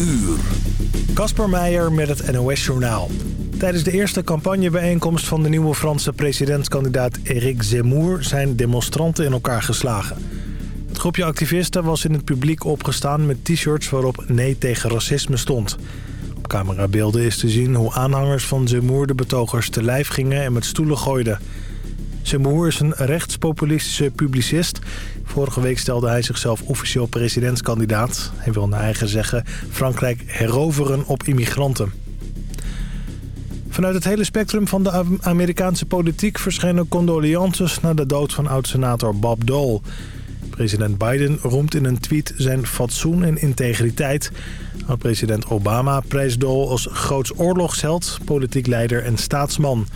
uur. Kasper Meijer met het NOS-journaal. Tijdens de eerste campagnebijeenkomst van de nieuwe Franse presidentskandidaat Éric Zemmour... zijn demonstranten in elkaar geslagen. Het groepje activisten was in het publiek opgestaan met t-shirts waarop nee tegen racisme stond. Op camerabeelden is te zien hoe aanhangers van Zemmour de betogers te lijf gingen en met stoelen gooiden... Zemmour is een rechtspopulistische publicist. Vorige week stelde hij zichzelf officieel presidentskandidaat. Hij wil naar eigen zeggen Frankrijk heroveren op immigranten. Vanuit het hele spectrum van de Amerikaanse politiek verschenen condolences na de dood van oud-senator Bob Dole. President Biden roemt in een tweet zijn fatsoen en integriteit. Oud-president Obama prijst Dole als groots oorlogsheld, politiek leider en staatsman.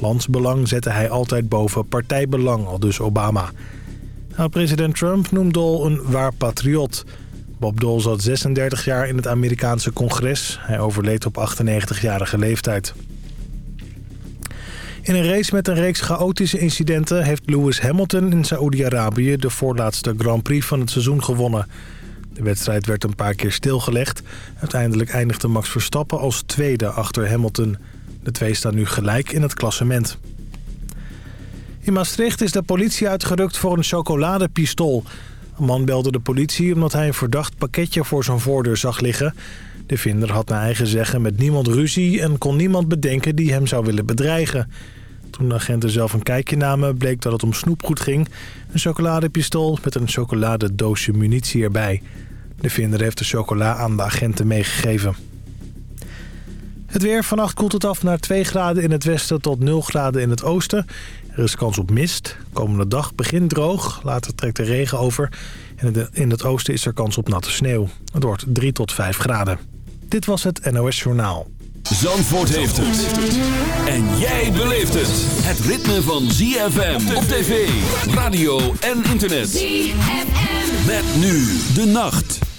Landsbelang zette hij altijd boven partijbelang, al dus Obama. Nou, president Trump noemt Dole een waar patriot. Bob Dole zat 36 jaar in het Amerikaanse congres. Hij overleed op 98-jarige leeftijd. In een race met een reeks chaotische incidenten... heeft Lewis Hamilton in Saoedi-Arabië de voorlaatste Grand Prix van het seizoen gewonnen. De wedstrijd werd een paar keer stilgelegd. Uiteindelijk eindigde Max Verstappen als tweede achter Hamilton... De twee staan nu gelijk in het klassement. In Maastricht is de politie uitgerukt voor een chocoladepistool. Een man belde de politie omdat hij een verdacht pakketje voor zijn voordeur zag liggen. De vinder had naar eigen zeggen met niemand ruzie en kon niemand bedenken die hem zou willen bedreigen. Toen de agenten zelf een kijkje namen bleek dat het om snoepgoed ging. Een chocoladepistool met een chocoladedoosje munitie erbij. De vinder heeft de chocola aan de agenten meegegeven. Het weer. Vannacht koelt het af naar 2 graden in het westen tot 0 graden in het oosten. Er is kans op mist. Komende dag begint droog. Later trekt de regen over. En in het oosten is er kans op natte sneeuw. Het wordt 3 tot 5 graden. Dit was het NOS Journaal. Zandvoort heeft het. En jij beleeft het. Het ritme van ZFM op tv, radio en internet. ZFM. Met nu de nacht.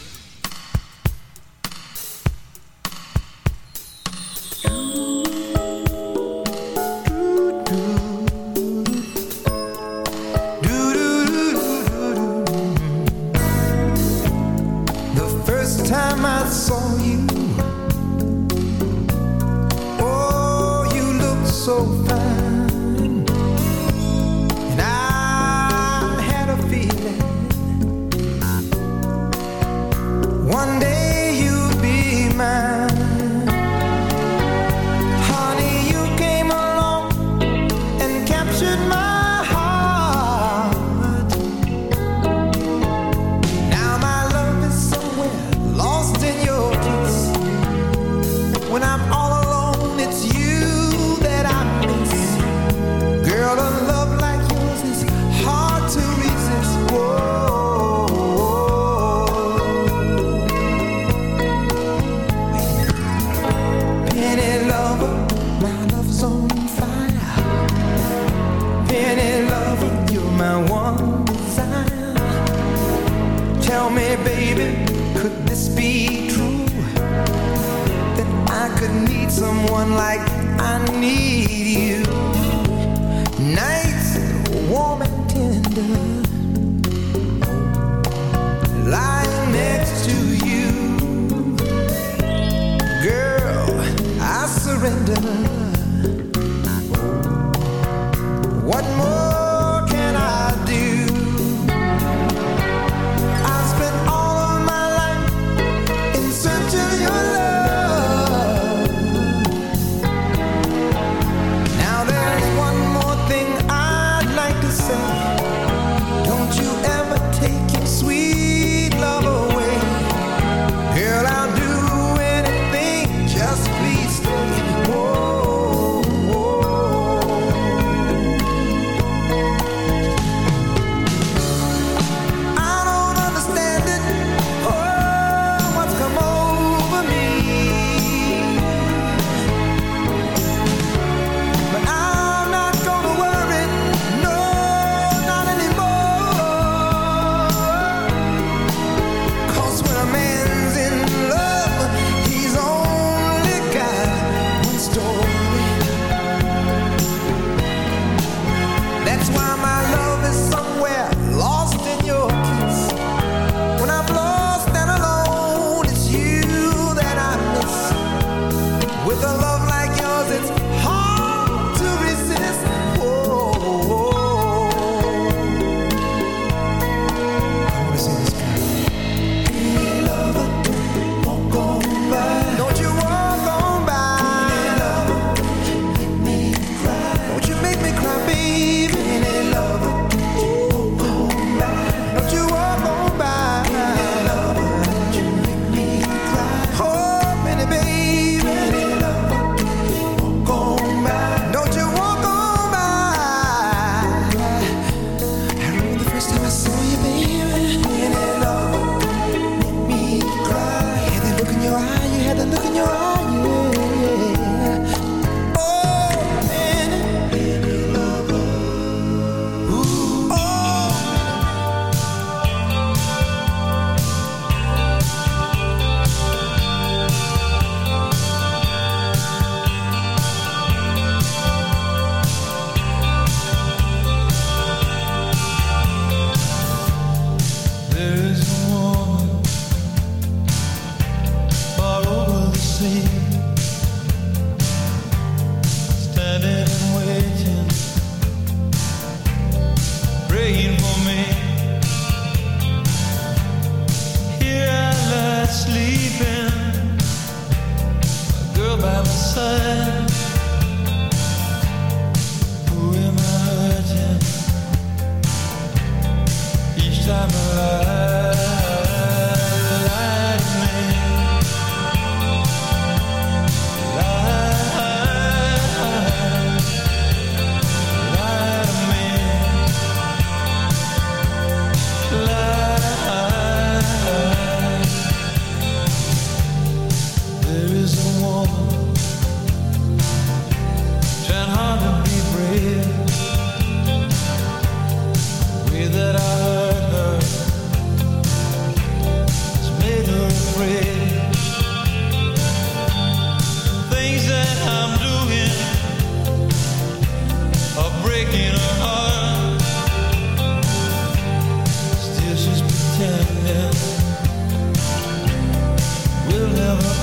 surrender.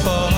fall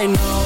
I know,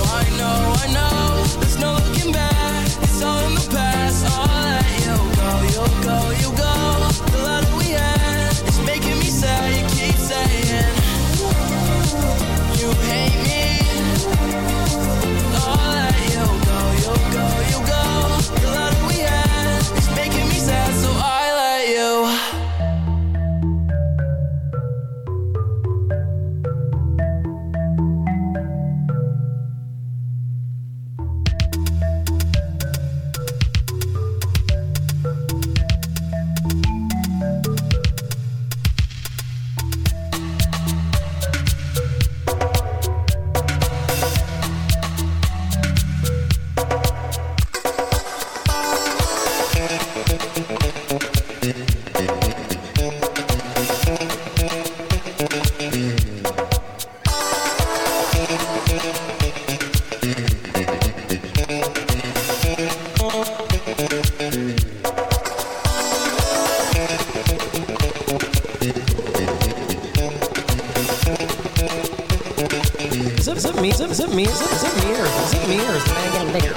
Is it, is it me? Is it, is it me? Is it, is it me? Or is it me? Or is the man getting bigger?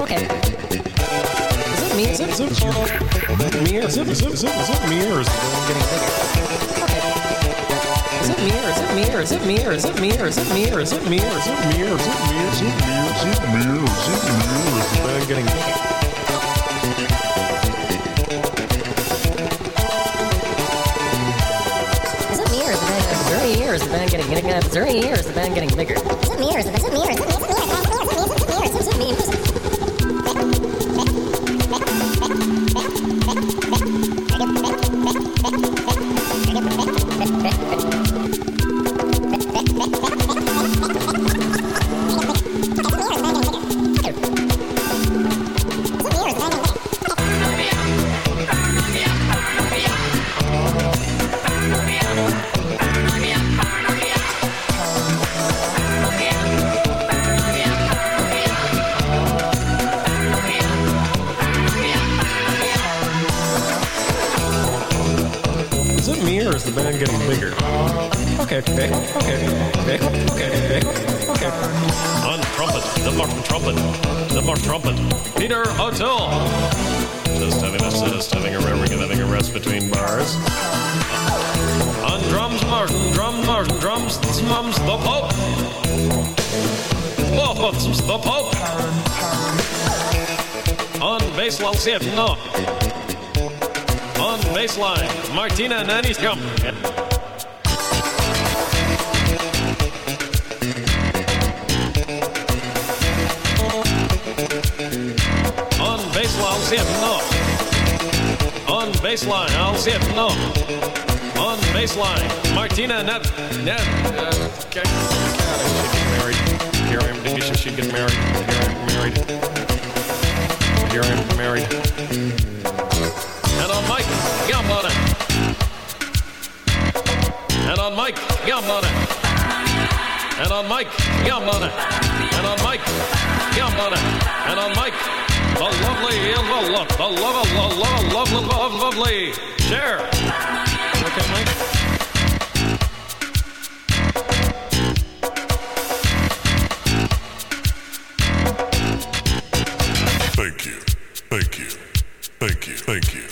Okay. Is it me? Is it, is it, is it me? Or is it, is it, is it, is it me? Or is the man getting bigger? Okay. Is it me? Or is it me? Or is it me? Or is it me? Or is it me? Or is it me? Or is it me? Or is it me? Or is it me? Or is it me? Or is it me? Or is the man getting bigger? after three years, the band getting bigger. Sif Nog. On baseline, Martina Nannieskamp. On baseline, Sif Nog. On baseline, Al Sif Nog. On baseline, Martina Net. Net. Uh, okay. Married. Here I am. She should get married. Here I am married. Am married. And on Mike Gambona. And on Mike Gambona. And on Mike Gambona. And on Mike Gambona. And on Mike. The lovely, the love, the love, the love, love, love, love, lovely. Share. Okay, Mike.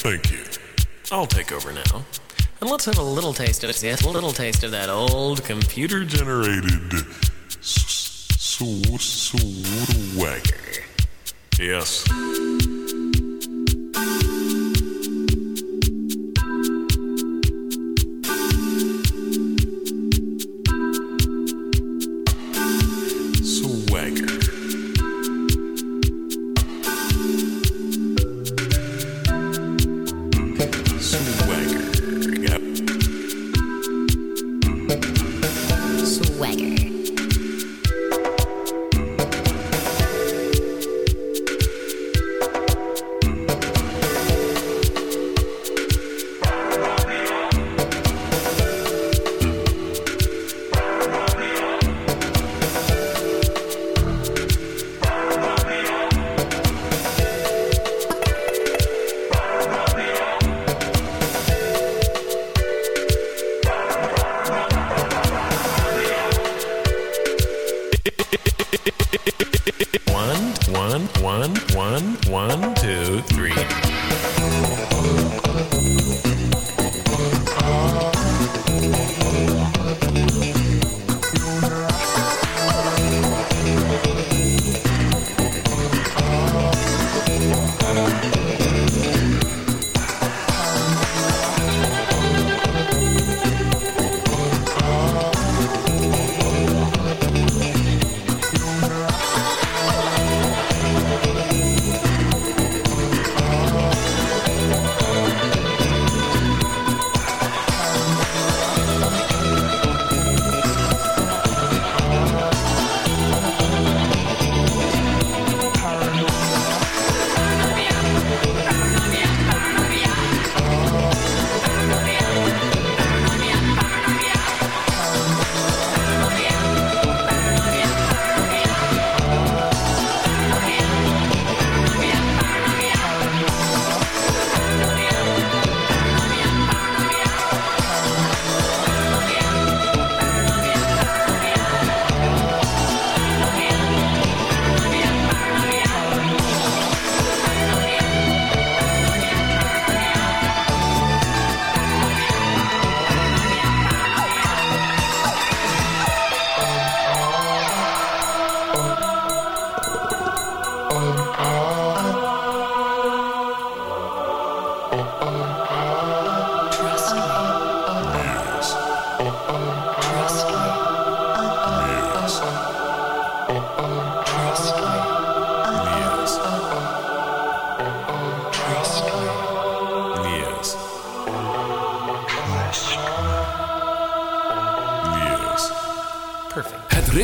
Thank you. I'll take over now. And let's have a little taste of it. A little taste of that old computer Generated s- swagger. Yes.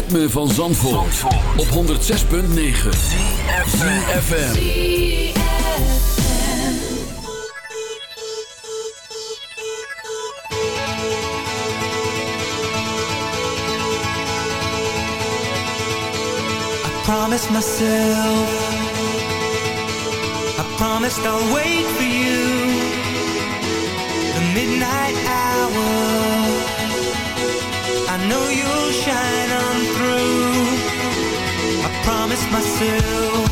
Ritme van Zandvoort, op 106.9 ZFM. I promised myself. I promised I'll wait for you. The midnight hour promised myself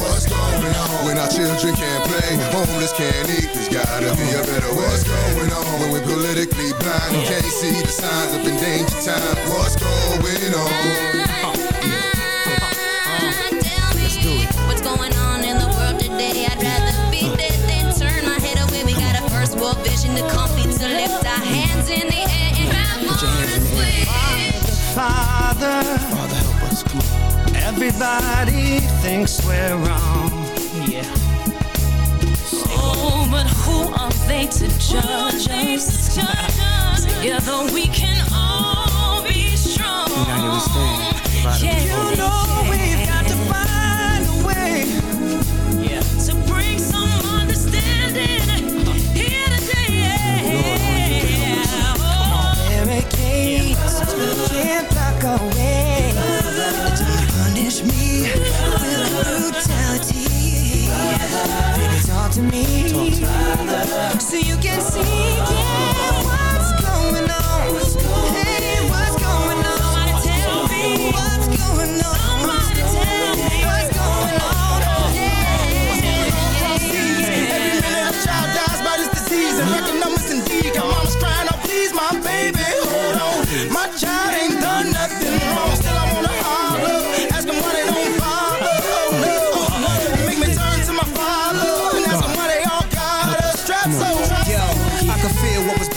What's going on? When our children can't play, homeless can't eat, there's gotta be a better way. What's going on? When we're politically blind and can't see the signs of endangered time. What's going on? Uh, uh, tell me what's going on in the world today? I'd rather be dead than turn my head away. We got a first world vision to comfy to lift our hands in the air and grab on Father. Everybody thinks we're wrong, yeah. Oh, but who are they to judge us? Together we can all be strong. Yeah, you know we've got to find a way yeah. to bring some understanding here today. Yeah. Hurricanes can't block away brutality. Baby, talk to me so you can see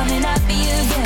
coming at me again,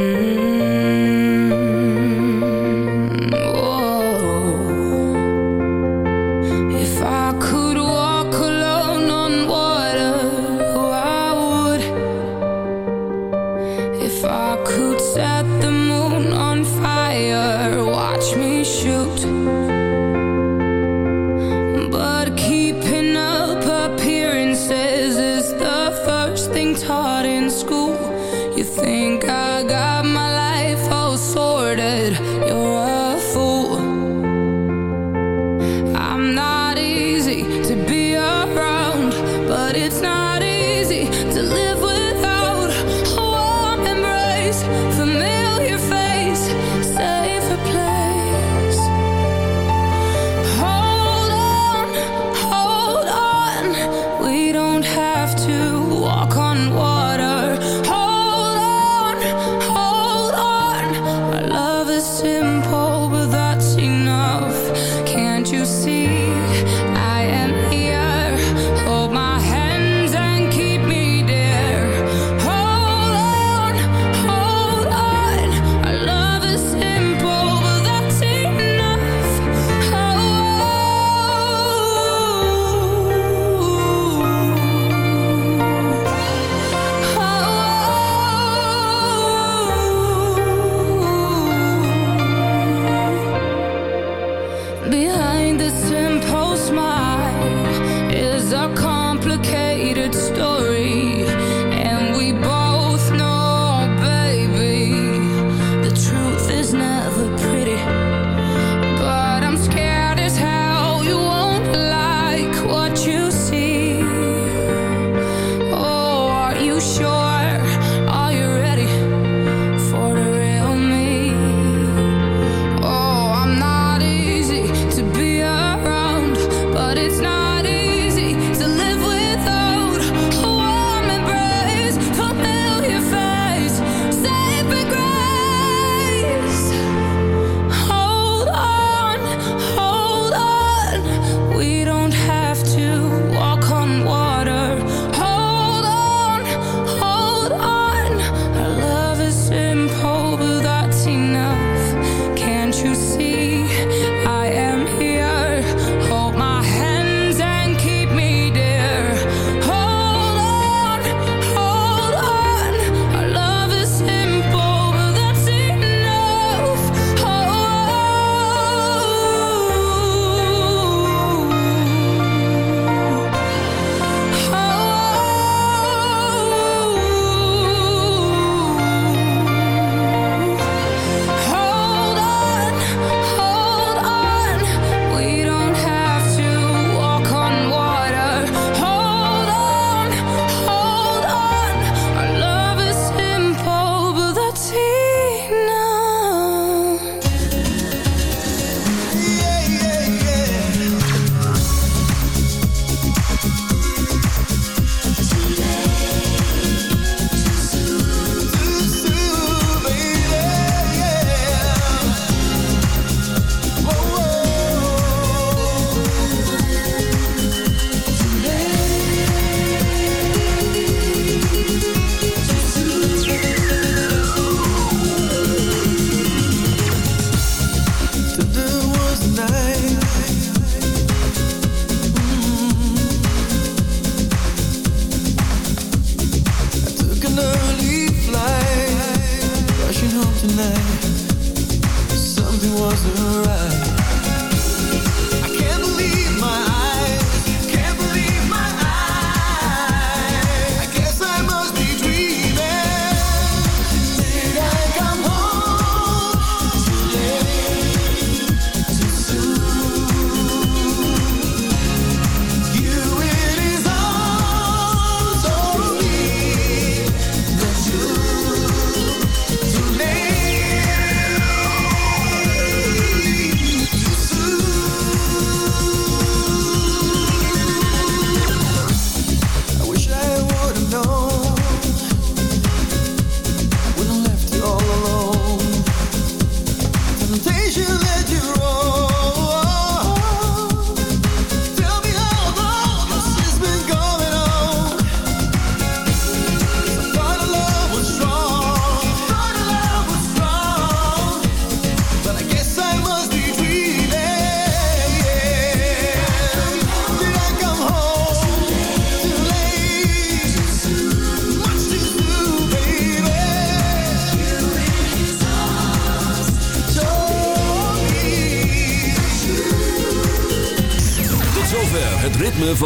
If